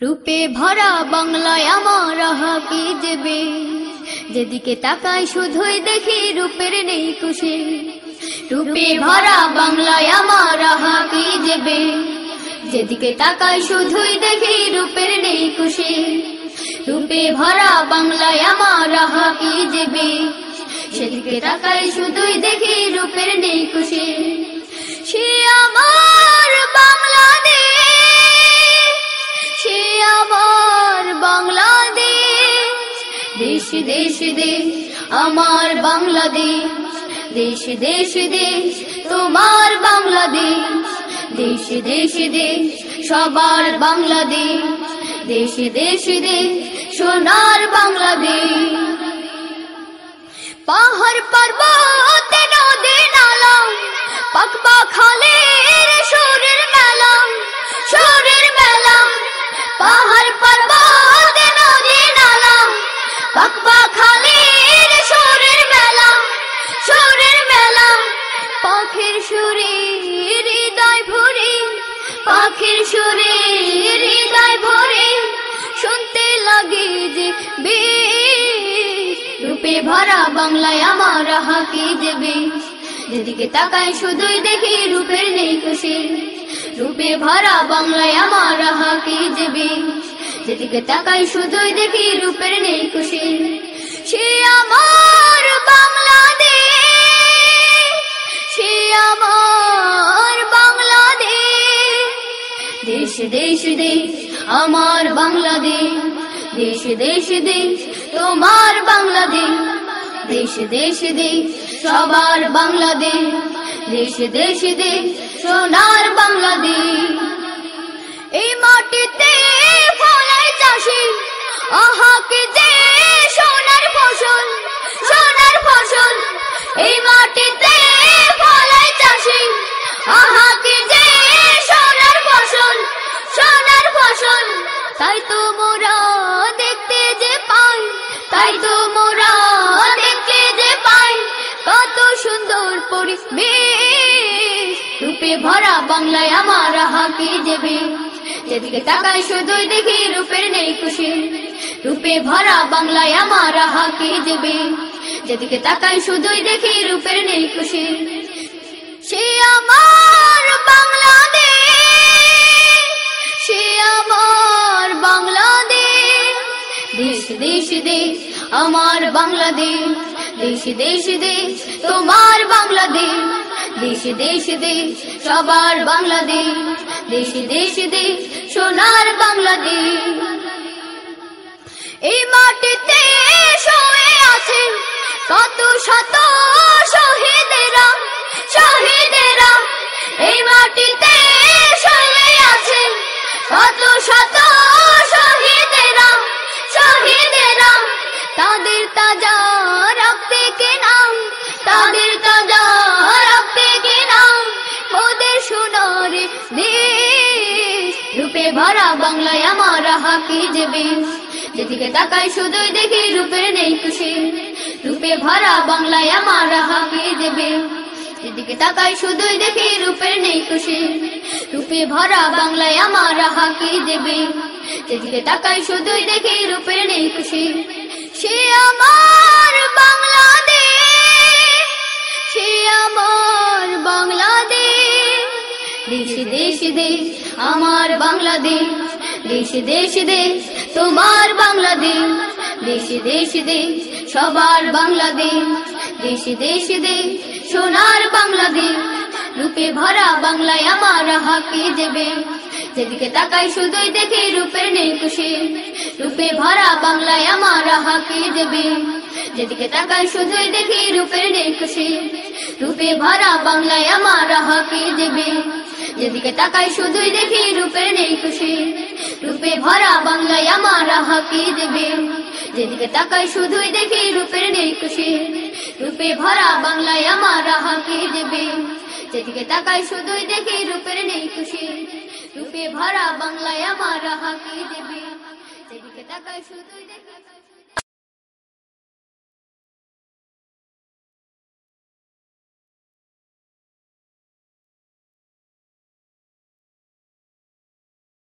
রূপে ভরা বাংলায় আমার হাকি দেবে। যেদিকে তাকাই শুধুই দেখি রূপের নেই খুশি রূপে ভরা বাংলায় আমার হাকি দেবে। যেদিকে তাকাই শুধুই দেখি রূপের নেই খুশি রূপে ভরা বাংলায় আমার হাকি দেবে। সেদিকে তাকাই শুধুই দেখি রূপের নেই খুশি সে আমার দেশ দেশ দেশ, আমার বাংলাদেশ, দেশ দেশ দেশ, তোমার বাংলাদেশ, দেশ দেশ দেশ, সবার বাংলাদেশ, দেশ দেশ দেশ, সোনার বাংলাদেশ। পাহাড় পর্বত, নদী, নালা পাকবা খালের রূপে ভরা বাংলায় আমার হাকি দেবে যেদিকে তাকাই শুধুই দেখি রূপের নেই খুশি। রূপে ভরা বাংলায় আমার হাকি দেবে যেদিকে তাকাই শুধুই দেখি রূপের নেই খুশি। সে আমার বাংলাদেশ। সে আমার বাংলাদেশ। দেশ দেশ দেশ, আমার বাংলাদেশ। দেশ দেশ দেশ, তোমার বাংলাদেশ। দেশ দেশ দেশ, সবার বাংলাদেশ। দেশ দেশ দেশ, সোনার বাংলাদেশ। এই মাটিতে ফলাই চাষি আহাকে যে সোনার ফসল সোনার ফসল। এই মাটিতে ফলাই চাষি আহাকে তাই তো মোরা দেখতে যে পাই, তাই তো মোরা দেখতে যে পাই। কত সুন্দর পরিবেশ, রূপে ভরা বাংলায় আমার হাকি দেবে। যেদিকে তাকাই শুধুই দেখি রূপের নেই খুশি। রূপে ভরা বাংলায় আমার হাকি দেবে। যেদিকে তাকাই শুধুই দেখি রূপের নেই খুশি। দেশ দেশ আমার বাংলাদেশ। দেশ দেশ দেশ, তোমার বাংলাদেশ। দেশ দেশ দেশ, সবার বাংলাদেশ। দেশ দেশ দেশ, সোনার বাংলাদেশ। এই মাটিতে শুয়ে আছে কত শত শহীদেরা শহীদেরা। এই মাটিতে শুয়ে আছে কত শত তাদের তাজা রক্তে কে নাম তাদের তাজা রক্তে কে নাম ওদের সোনার দেশ, রূপে ভরা বাংলায় আমার হাকি দেবে যেদিকে তাকাই শুধুই দেখি রূপের নেই খুশি। রূপে ভরা বাংলায় আমার হাকি দেবে যেদিকে তাকাই শুধুই দেখি রূপের নেই খুশি। রূপে ভরা বাংলায় আমার হাকি দেবে যেদিকে তাকাই শুধুই দেখি রূপের নেই খুশি। সে আমার বাংলাদেশ, সে আমার বাংলাদেশ। দেশ দেশ দেশ, আমার বাংলাদেশ। দেশ দেশ দেশ, তোমার বাংলাদেশ। দেশ দেশ দেশ, সবার বাংলাদেশ। দেশ দেশ দেশ, সোনার বাংলাদেশ। রূপে ভরা বাংলায় আমার হাকি দেবে। যেদিকে তাকাই শুধুই দেখি রূপের নেই খুশি রূপে ভরা বাংলায় আমার হাকি দেবে। যেদিকে তাকাই শুধুই দেখি রূপের নেই খুশি রূপে ভরা বাংলায় আমার হাকি দেবে। যেদিকে তাকাই শুধুই দেখি রূপের নেই খুশি রূপে ভরা বাংলায় আমার হাকি দেবে। যেদিকে তাকাই শুধুই দেখি রূপের খুশি রূপে ভরা বাংলায় আমার হাকি দেবে। যেদিকে তাকাই শুধুই দেখি রূপের খুশি রূপে ভরা বাংলায় আমার হাকি দেবে। যেদিকে তাকাই শুধুই দেখি